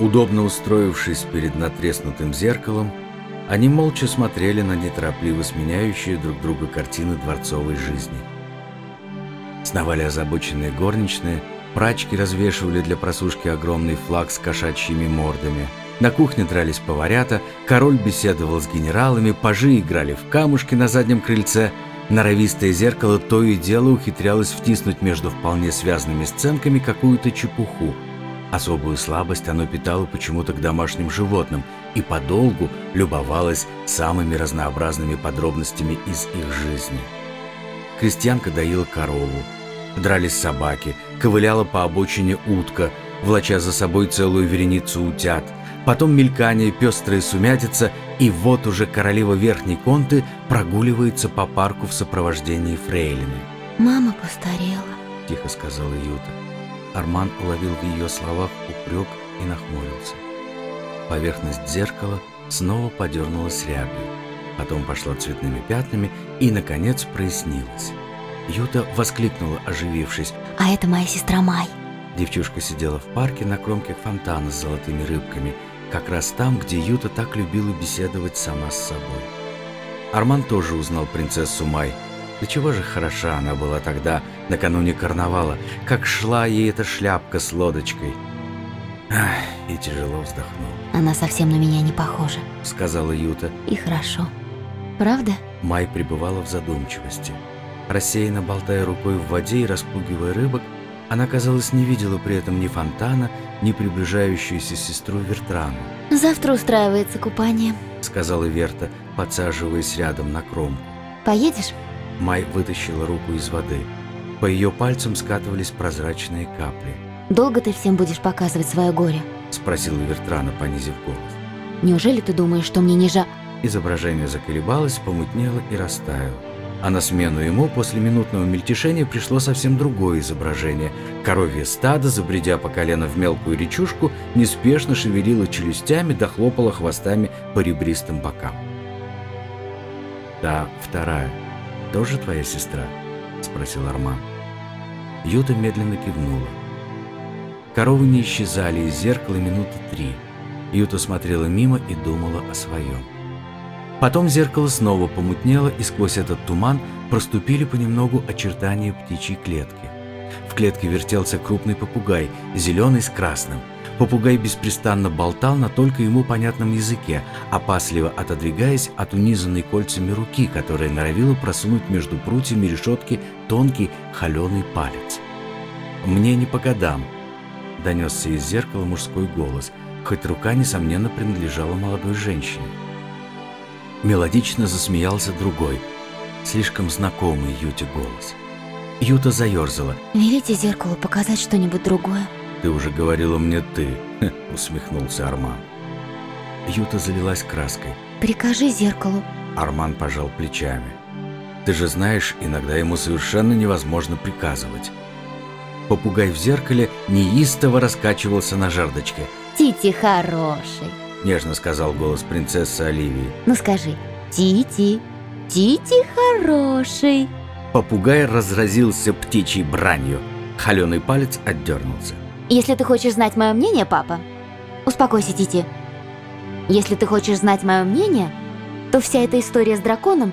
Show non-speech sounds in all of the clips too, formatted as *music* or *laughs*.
Удобно устроившись перед натреснутым зеркалом, они молча смотрели на неторопливо сменяющие друг друга картины дворцовой жизни. Сновали озабоченные горничные, прачки развешивали для просушки огромный флаг с кошачьими мордами. На кухне дрались поварята, король беседовал с генералами, пажи играли в камушки на заднем крыльце. Норовистое зеркало то и дело ухитрялось втиснуть между вполне связанными сценками какую-то чепуху – Особую слабость оно питало почему-то к домашним животным и подолгу любовалось самыми разнообразными подробностями из их жизни. Крестьянка доила корову, дрались собаки, ковыляла по обочине утка, влача за собой целую вереницу утят, потом мелькание, пестрая сумятица, и вот уже королева Верхней Конты прогуливается по парку в сопровождении фрейлины. «Мама постарела», — тихо сказала Юта. Арман уловил в ее словах упрек и нахмурился. Поверхность зеркала снова подернулась рябью, потом пошла цветными пятнами и, наконец, прояснилась. Юта воскликнула, оживившись. «А это моя сестра Май!» Девчушка сидела в парке на кромке фонтана с золотыми рыбками, как раз там, где Юта так любила беседовать сама с собой. Арман тоже узнал принцессу Май – да чего же хороша она была тогда, накануне карнавала, как шла ей эта шляпка с лодочкой. Ах, и тяжело вздохнул. Она совсем на меня не похожа, сказала Юта. И хорошо. Правда? Май пребывала в задумчивости. Рассеянно болтая рукой в воде и распугивая рыбок, она, казалось, не видела при этом ни фонтана, ни приближающуюся сестру Вертрану. «Завтра устраивается купание», — сказала Верта, подсаживаясь рядом на кромку. «Поедешь?» Май вытащила руку из воды. По ее пальцам скатывались прозрачные капли. «Долго ты всем будешь показывать свое горе?» Спросила Вертрана, понизив голос. «Неужели ты думаешь, что мне не жа...» Изображение заколебалось, помутнело и растаяло. А на смену ему после минутного мельтешения пришло совсем другое изображение. Коровье стадо, забредя по колено в мелкую речушку, неспешно шевелило челюстями, дохлопало хвостами по ребристым бокам. Та вторая – тоже твоя сестра?» – спросил Арман. Юта медленно кивнула. Коровы не исчезали из зеркала минуты три. Юта смотрела мимо и думала о своем. Потом зеркало снова помутнело, и сквозь этот туман проступили понемногу очертания птичьей клетки. В клетке вертелся крупный попугай, зеленый с красным – Попугай беспрестанно болтал на только ему понятном языке, опасливо отодвигаясь от унизанной кольцами руки, которая норовила просунуть между прутьями решетки тонкий холеный палец. «Мне не по годам», — донесся из зеркала мужской голос, хоть рука, несомненно, принадлежала молодой женщине. Мелодично засмеялся другой, слишком знакомый Юте голос. Юта заерзала. «Велите зеркалу показать что-нибудь другое», «Ты уже говорила мне ты», *laughs* — усмехнулся Арман. Юта залилась краской. «Прикажи зеркалу». Арман пожал плечами. «Ты же знаешь, иногда ему совершенно невозможно приказывать». Попугай в зеркале неистово раскачивался на жердочке. «Тити хороший», — нежно сказал голос принцессы Оливии. «Ну скажи, Тити, Тити хороший». Попугай разразился птичьей бранью. Холеный палец отдернулся. Если ты хочешь знать мое мнение, папа, успокойся, Тити. Если ты хочешь знать мое мнение, то вся эта история с драконом,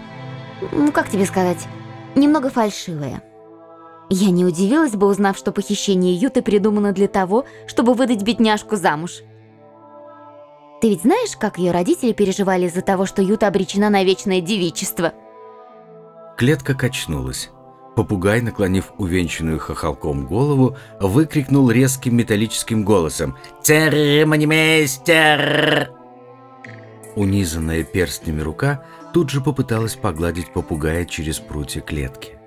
ну как тебе сказать, немного фальшивая. Я не удивилась бы, узнав, что похищение Юты придумано для того, чтобы выдать бедняжку замуж. Ты ведь знаешь, как ее родители переживали из-за того, что Юта обречена на вечное девичество? Клетка качнулась. Попугай, наклонив увенчанную хохолком голову, выкрикнул резким металлическим голосом «Церемонимейстер!». Унизанная перстнями рука тут же попыталась погладить попугая через прутья клетки.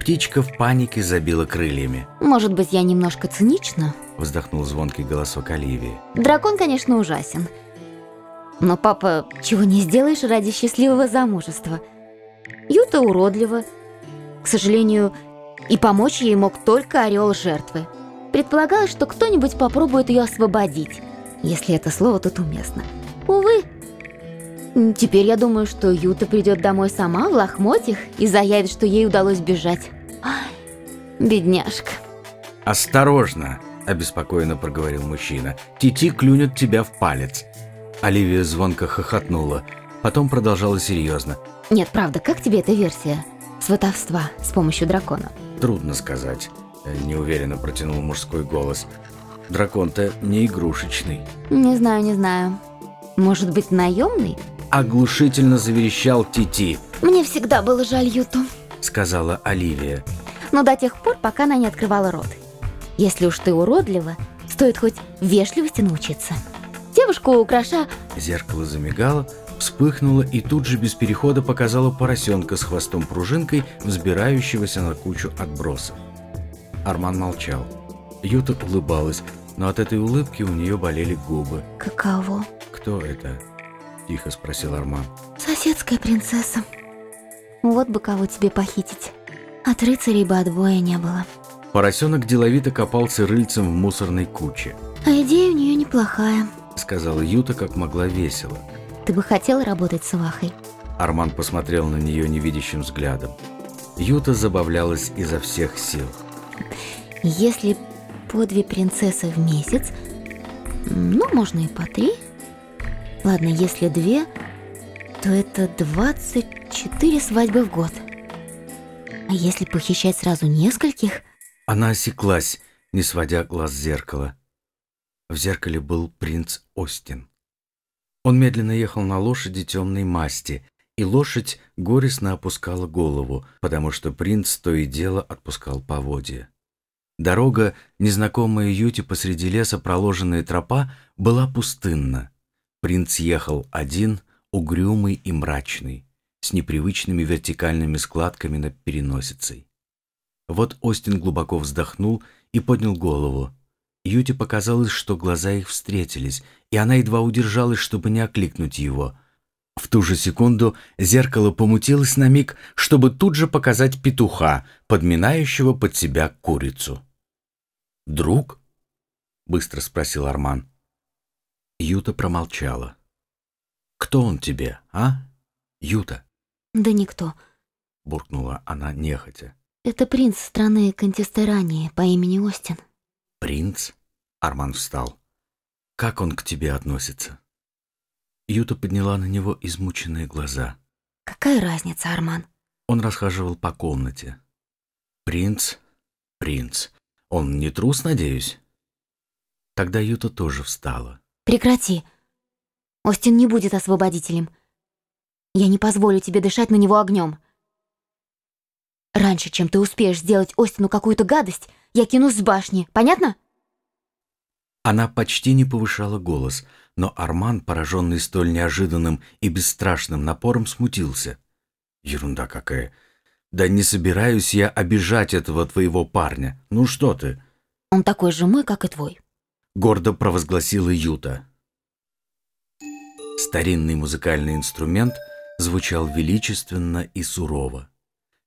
Птичка в панике забила крыльями. «Может быть, я немножко цинична?» Вздохнул звонкий голосок Оливии. «Дракон, конечно, ужасен. Но, папа, чего не сделаешь ради счастливого замужества? Юта уродлива, к сожалению, и помочь ей мог только орел жертвы. Предполагалось, что кто-нибудь попробует ее освободить, если это слово тут уместно. Увы. Теперь я думаю, что Юта придет домой сама в лохмотьях и заявит, что ей удалось бежать. Ай, бедняжка. «Осторожно!» – обеспокоенно проговорил мужчина. «Тити клюнет тебя в палец». Оливия звонко хохотнула, потом продолжала серьезно. Нет, правда, как тебе эта версия? Сватовства с помощью дракона. Трудно сказать, неуверенно протянул мужской голос. Дракон-то не игрушечный. Не знаю, не знаю. Может быть, наемный? Оглушительно заверещал Тити. Мне всегда было жаль Юту, сказала Оливия. Но до тех пор, пока она не открывала рот. Если уж ты уродлива, стоит хоть вежливости научиться. Девушку украша... Зеркало замигало, вспыхнуло и тут же без перехода показало поросенка с хвостом-пружинкой, взбирающегося на кучу отбросов. Арман молчал. Юта улыбалась, но от этой улыбки у нее болели губы. «Каково?» «Кто это?» – тихо спросил Арман. «Соседская принцесса. Вот бы кого тебе похитить. От рыцарей бы отбоя не было». Поросенок деловито копался рыльцем в мусорной куче. «А идея у нее неплохая», – сказала Юта как могла весело. «Ты бы хотел работать с Вахой?» Арман посмотрел на нее невидящим взглядом. Юта забавлялась изо всех сил. «Если по две принцессы в месяц, ну, можно и по три. Ладно, если две, то это 24 свадьбы в год. А если похищать сразу нескольких... Она осеклась, не сводя глаз с зеркала. В зеркале был принц Остин. Он медленно ехал на лошади темной масти, и лошадь горестно опускала голову, потому что принц то и дело отпускал поводья. Дорога, незнакомая Юте посреди леса проложенная тропа, была пустынна. Принц ехал один, угрюмый и мрачный, с непривычными вертикальными складками над переносицей. Вот Остин глубоко вздохнул и поднял голову. Юте показалось, что глаза их встретились, и она едва удержалась, чтобы не окликнуть его. В ту же секунду зеркало помутилось на миг, чтобы тут же показать петуха, подминающего под себя курицу. «Друг?» — быстро спросил Арман. Юта промолчала. «Кто он тебе, а, Юта?» «Да никто», — буркнула она нехотя. «Это принц страны Кантистерании по имени Остин». «Принц?» — Арман встал. «Как он к тебе относится?» Юта подняла на него измученные глаза. «Какая разница, Арман?» Он расхаживал по комнате. «Принц, принц, он не трус, надеюсь?» Тогда Юта тоже встала. «Прекрати. Остин не будет освободителем. Я не позволю тебе дышать на него огнем. Раньше, чем ты успеешь сделать Остину какую-то гадость, я кинусь с башни. Понятно?» Она почти не повышала голос, но Арман, пораженный столь неожиданным и бесстрашным напором, смутился. «Ерунда какая!» «Да не собираюсь я обижать этого твоего парня. Ну что ты?» «Он такой же мой, как и твой», — гордо провозгласила Юта. Старинный музыкальный инструмент звучал величественно и сурово.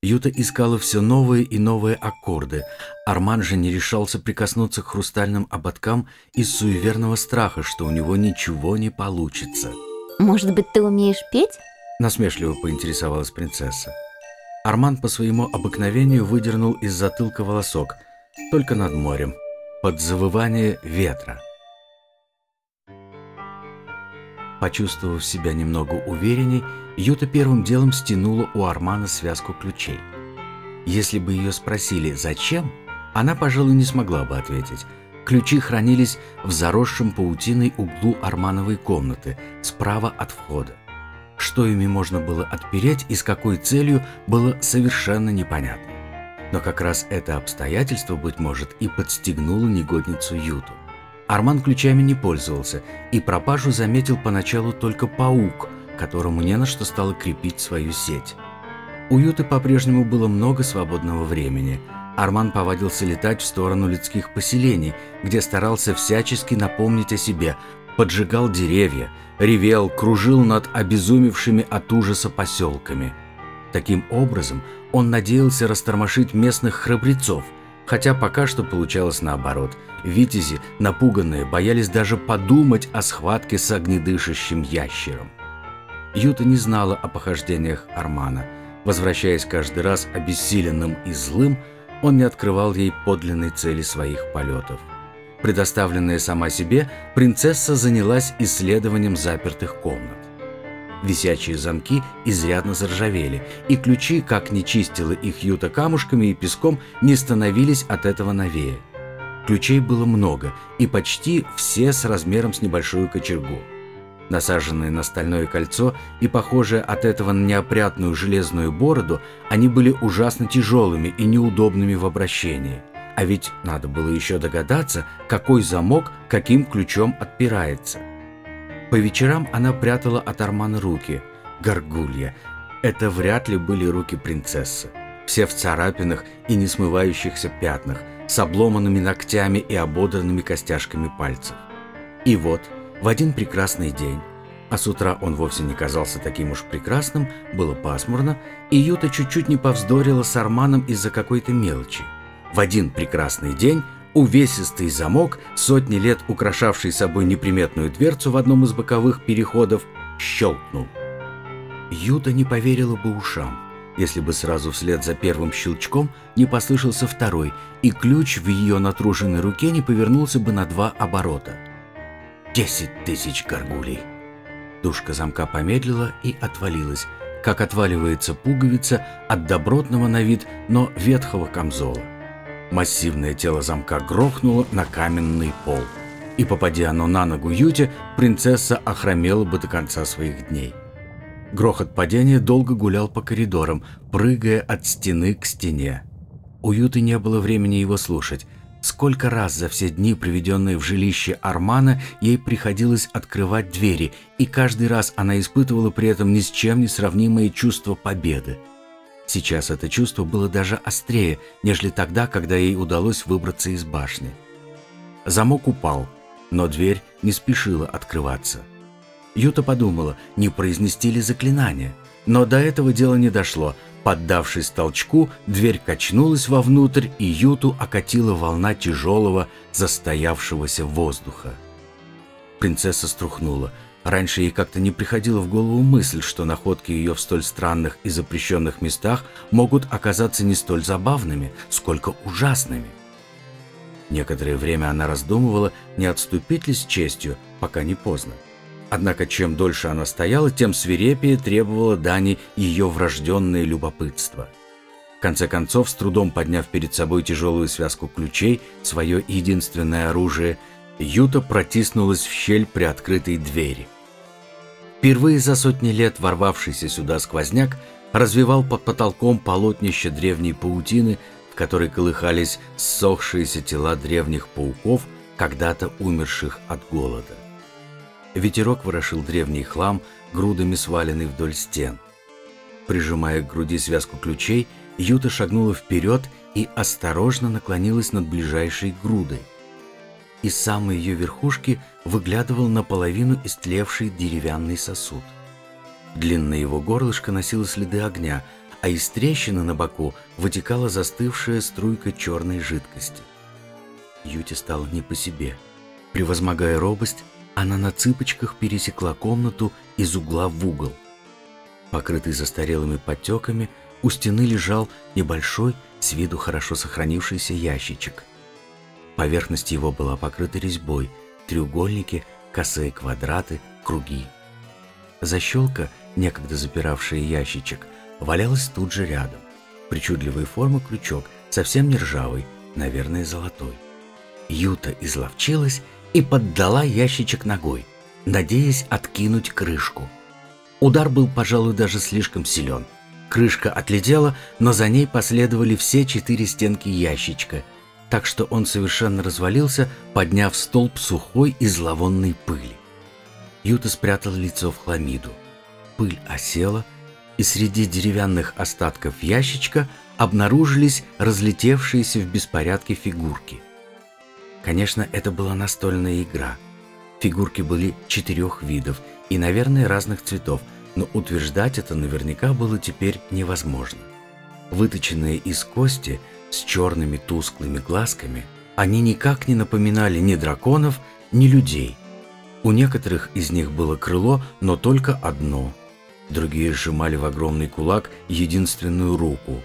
Юта искала все новые и новые аккорды. Арман же не решался прикоснуться к хрустальным ободкам из суеверного страха, что у него ничего не получится. «Может быть, ты умеешь петь?» Насмешливо поинтересовалась принцесса. Арман по своему обыкновению выдернул из затылка волосок, только над морем, под завывание ветра. Почувствовав себя немного уверенней, Юта первым делом стянула у Армана связку ключей. Если бы ее спросили «зачем?», она, пожалуй, не смогла бы ответить. Ключи хранились в заросшем паутиной углу Армановой комнаты, справа от входа. Что ими можно было отпереть и с какой целью, было совершенно непонятно. Но как раз это обстоятельство, быть может, и подстегнуло негодницу Юту. Арман ключами не пользовался, и пропажу заметил поначалу только паук, которому не на что стало крепить свою сеть. У Юты по-прежнему было много свободного времени. Арман повадился летать в сторону людских поселений, где старался всячески напомнить о себе, поджигал деревья, ревел, кружил над обезумевшими от ужаса поселками. Таким образом, он надеялся растормошить местных храбрецов, хотя пока что получалось наоборот. Витязи, напуганные, боялись даже подумать о схватке с огнедышащим ящером. Юта не знала о похождениях Армана. Возвращаясь каждый раз обессиленным и злым, он не открывал ей подлинной цели своих полетов. Предоставленная сама себе, принцесса занялась исследованием запертых комнат. Висячие замки изрядно заржавели, и ключи, как не чистила их Юта камушками и песком, не становились от этого новее. Ключей было много, и почти все с размером с небольшую кочергу. Насаженные на стальное кольцо и похожие от этого на неопрятную железную бороду, они были ужасно тяжелыми и неудобными в обращении. А ведь надо было еще догадаться, какой замок каким ключом отпирается. По вечерам она прятала от Армана руки. Горгулья. Это вряд ли были руки принцессы. Все в царапинах и несмывающихся пятнах, с обломанными ногтями и ободранными костяшками пальцев. И вот, в один прекрасный день, а с утра он вовсе не казался таким уж прекрасным, было пасмурно, и Юта чуть-чуть не повздорила с Арманом из-за какой-то мелочи. В один прекрасный день увесистый замок, сотни лет украшавший собой неприметную дверцу в одном из боковых переходов, щелкнул. Юта не поверила бы ушам если бы сразу вслед за первым щелчком не послышался второй, и ключ в ее натруженной руке не повернулся бы на два оборота. Десять тысяч горгулей. Душка замка помедлила и отвалилась, как отваливается пуговица от добротного на вид, но ветхого камзола. Массивное тело замка грохнуло на каменный пол. И попадя оно на ногу Юте, принцесса охромела бы до конца своих дней. Грохот падения долго гулял по коридорам, прыгая от стены к стене. У Юты не было времени его слушать. Сколько раз за все дни, проведенные в жилище Армана, ей приходилось открывать двери, и каждый раз она испытывала при этом ни с чем не сравнимое чувство победы. Сейчас это чувство было даже острее, нежели тогда, когда ей удалось выбраться из башни. Замок упал, но дверь не спешила открываться. Юта подумала, не произнести ли заклинание. Но до этого дела не дошло. Поддавшись толчку, дверь качнулась вовнутрь, и Юту окатила волна тяжелого, застоявшегося воздуха. Принцесса струхнула. Раньше ей как-то не приходила в голову мысль, что находки ее в столь странных и запрещенных местах могут оказаться не столь забавными, сколько ужасными. Некоторое время она раздумывала, не отступить ли с честью, пока не поздно. Однако чем дольше она стояла, тем свирепее требовала Дани ее врожденное любопытство. В конце концов, с трудом подняв перед собой тяжелую связку ключей, свое единственное оружие, Юта протиснулась в щель при открытой двери. Впервые за сотни лет ворвавшийся сюда сквозняк развивал под потолком полотнище древней паутины, в которой колыхались ссохшиеся тела древних пауков, когда-то умерших от голода. Ветерок ворошил древний хлам, грудами сваленный вдоль стен. Прижимая к груди связку ключей, Юта шагнула вперед и осторожно наклонилась над ближайшей грудой. Из самой ее верхушки выглядывал наполовину истлевший деревянный сосуд. Длинное его горлышко носило следы огня, а из трещины на боку вытекала застывшая струйка черной жидкости. Юте стало не по себе. Превозмогая робость, она на цыпочках пересекла комнату из угла в угол. Покрытый застарелыми подтеками, у стены лежал небольшой, с виду хорошо сохранившийся ящичек. Поверхность его была покрыта резьбой, треугольники, косые квадраты, круги. Защелка, некогда запиравшая ящичек, валялась тут же рядом. Причудливой формы крючок, совсем не ржавый, наверное, золотой. Юта изловчилась и поддала ящичек ногой, надеясь откинуть крышку. Удар был, пожалуй, даже слишком силен. Крышка отлетела, но за ней последовали все четыре стенки ящичка, так что он совершенно развалился, подняв столб сухой и зловонной пыли. Юта спрятала лицо в хламиду. Пыль осела, и среди деревянных остатков ящичка обнаружились разлетевшиеся в беспорядке фигурки – Конечно, это была настольная игра. Фигурки были четырех видов и, наверное, разных цветов, но утверждать это наверняка было теперь невозможно. Выточенные из кости с черными тусклыми глазками, они никак не напоминали ни драконов, ни людей. У некоторых из них было крыло, но только одно. Другие сжимали в огромный кулак единственную руку.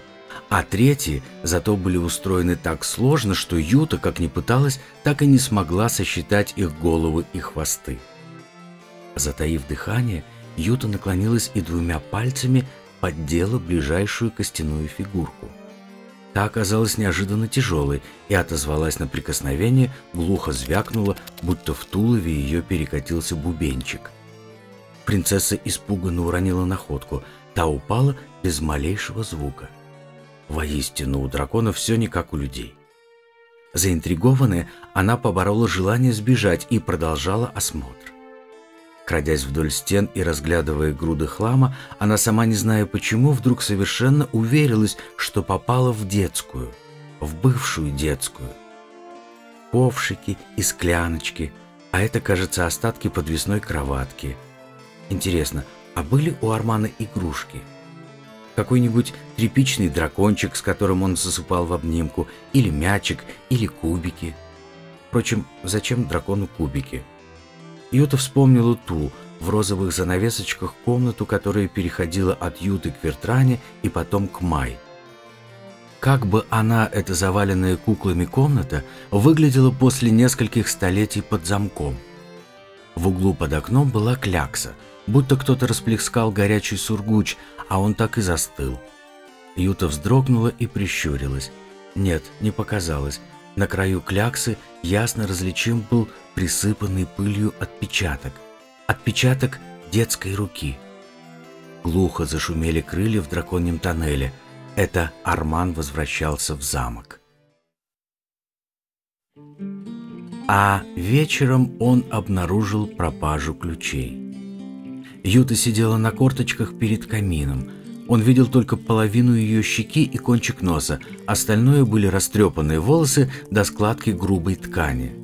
А третьи зато были устроены так сложно, что Юта, как ни пыталась, так и не смогла сосчитать их головы и хвосты. Затаив дыхание, Юта наклонилась и двумя пальцами поддела ближайшую костяную фигурку. Та оказалась неожиданно тяжелой и отозвалась на прикосновение, глухо звякнула, будто в тулове ее перекатился бубенчик. Принцесса испуганно уронила находку, та упала без малейшего звука. Воистину, у дракона все не как у людей. Заинтригованная, она поборола желание сбежать и продолжала осмотр. Крадясь вдоль стен и разглядывая груды хлама, она сама не зная почему, вдруг совершенно уверилась, что попала в детскую, в бывшую детскую. Ковшики и скляночки, а это, кажется, остатки подвесной кроватки. Интересно, а были у Армана игрушки? Какой-нибудь тряпичный дракончик, с которым он засыпал в обнимку, или мячик, или кубики. Впрочем, зачем дракону кубики? Юта вспомнила ту, в розовых занавесочках комнату, которая переходила от Юты к Вертране и потом к Май. Как бы она, эта заваленная куклами комната, выглядела после нескольких столетий под замком. В углу под окном была клякса, будто кто-то расплескал горячий сургуч, а он так и застыл. Юта вздрогнула и прищурилась. Нет, не показалось. На краю кляксы ясно различим был присыпанный пылью отпечаток. Отпечаток детской руки. Глухо зашумели крылья в драконьем тоннеле. Это Арман возвращался в замок. А вечером он обнаружил пропажу ключей. Юта сидела на корточках перед камином. Он видел только половину ее щеки и кончик носа, остальное были растрепанные волосы до складки грубой ткани.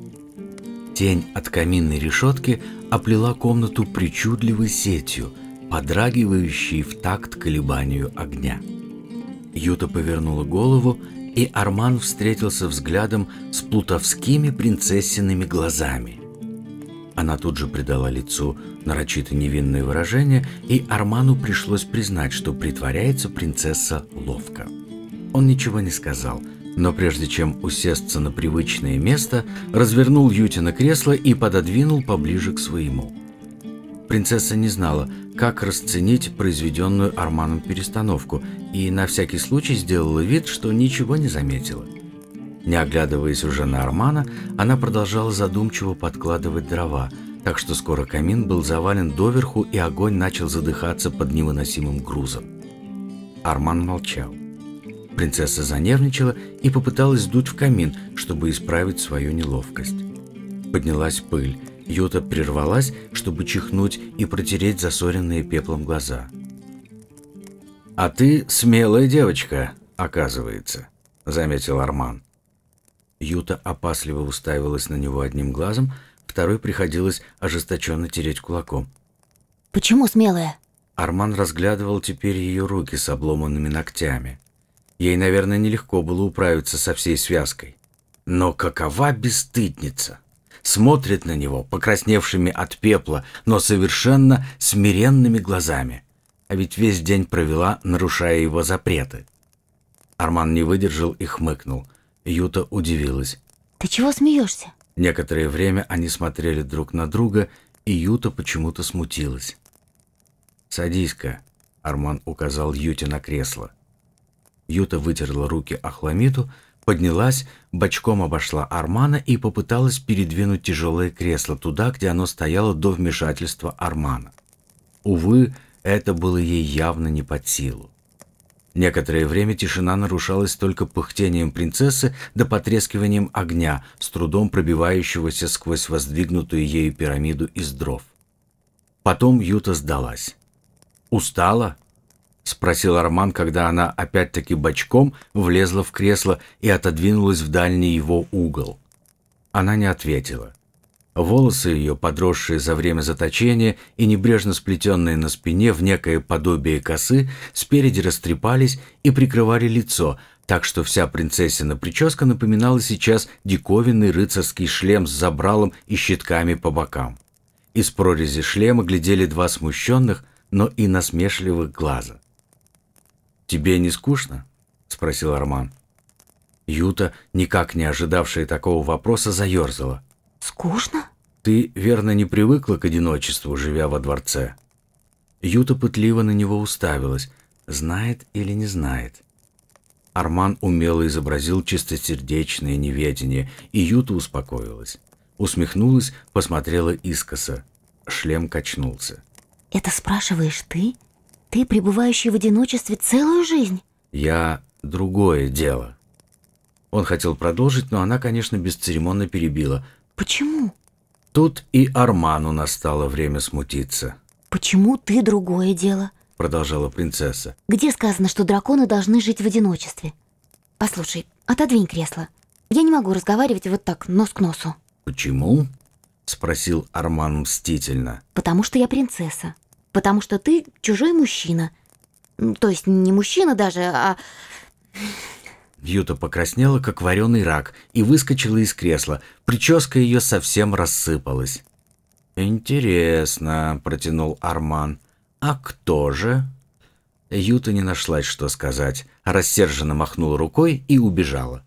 Тень от каминной решетки оплела комнату причудливой сетью, подрагивающей в такт колебанию огня. Юта повернула голову, и Арман встретился взглядом с плутовскими принцессиными глазами. Она тут же придала лицу нарочито невинное выражение, и Арману пришлось признать, что притворяется принцесса ловко. Он ничего не сказал – но прежде чем усесться на привычное место, развернул Ютина кресло и пододвинул поближе к своему. Принцесса не знала, как расценить произведенную Арманом перестановку, и на всякий случай сделала вид, что ничего не заметила. Не оглядываясь уже на Армана, она продолжала задумчиво подкладывать дрова, так что скоро камин был завален доверху, и огонь начал задыхаться под невыносимым грузом. Арман молчал. Принцесса занервничала и попыталась сдуть в камин, чтобы исправить свою неловкость. Поднялась пыль. Юта прервалась, чтобы чихнуть и протереть засоренные пеплом глаза. «А ты смелая девочка, оказывается», — заметил Арман. Юта опасливо уставилась на него одним глазом, второй приходилось ожесточенно тереть кулаком. «Почему смелая?» Арман разглядывал теперь ее руки с обломанными ногтями. Ей, наверное, нелегко было управиться со всей связкой. Но какова бесстыдница! Смотрит на него, покрасневшими от пепла, но совершенно смиренными глазами. А ведь весь день провела, нарушая его запреты. Арман не выдержал и хмыкнул. Юта удивилась. «Ты чего смеешься?» Некоторое время они смотрели друг на друга, и Юта почему-то смутилась. «Садись-ка», — Арман указал Юте на кресло. Юта вытерла руки о хламиду, поднялась, бочком обошла Армана и попыталась передвинуть тяжелое кресло туда, где оно стояло до вмешательства Армана. Увы, это было ей явно не под силу. Некоторое время тишина нарушалась только пыхтением принцессы да потрескиванием огня, с трудом пробивающегося сквозь воздвигнутую ею пирамиду из дров. Потом Юта сдалась. «Устала?» — спросил Арман, когда она опять-таки бочком влезла в кресло и отодвинулась в дальний его угол. Она не ответила. Волосы ее, подросшие за время заточения и небрежно сплетенные на спине в некое подобие косы, спереди растрепались и прикрывали лицо, так что вся принцессина прическа напоминала сейчас диковинный рыцарский шлем с забралом и щитками по бокам. Из прорези шлема глядели два смущенных, но и насмешливых глаза. «Тебе не скучно?» — спросил Арман. Юта, никак не ожидавшая такого вопроса, заерзала. Скучно? «Ты, верно, не привыкла к одиночеству, живя во дворце?» Юта пытливо на него уставилась. Знает или не знает? Арман умело изобразил чистосердечное неведение, и Юта успокоилась. Усмехнулась, посмотрела искоса. Шлем качнулся. Это спрашиваешь ты? Ты, пребывающий в одиночестве целую жизнь? Я другое дело. Он хотел продолжить, но она, конечно, бесцеремонно перебила. Почему? Тут и Арману настало время смутиться. Почему ты другое дело? Продолжала принцесса. Где сказано, что драконы должны жить в одиночестве? Послушай, отодвинь кресло. Я не могу разговаривать вот так, нос к носу. Почему? Спросил Арман мстительно. Потому что я принцесса. Потому что ты чужой мужчина. То есть не мужчина даже, а... Юта покраснела, как вареный рак, и выскочила из кресла. Прическа ее совсем рассыпалась. «Интересно», — протянул Арман. «А кто же?» Юта не нашлась, что сказать, рассерженно махнула рукой и убежала.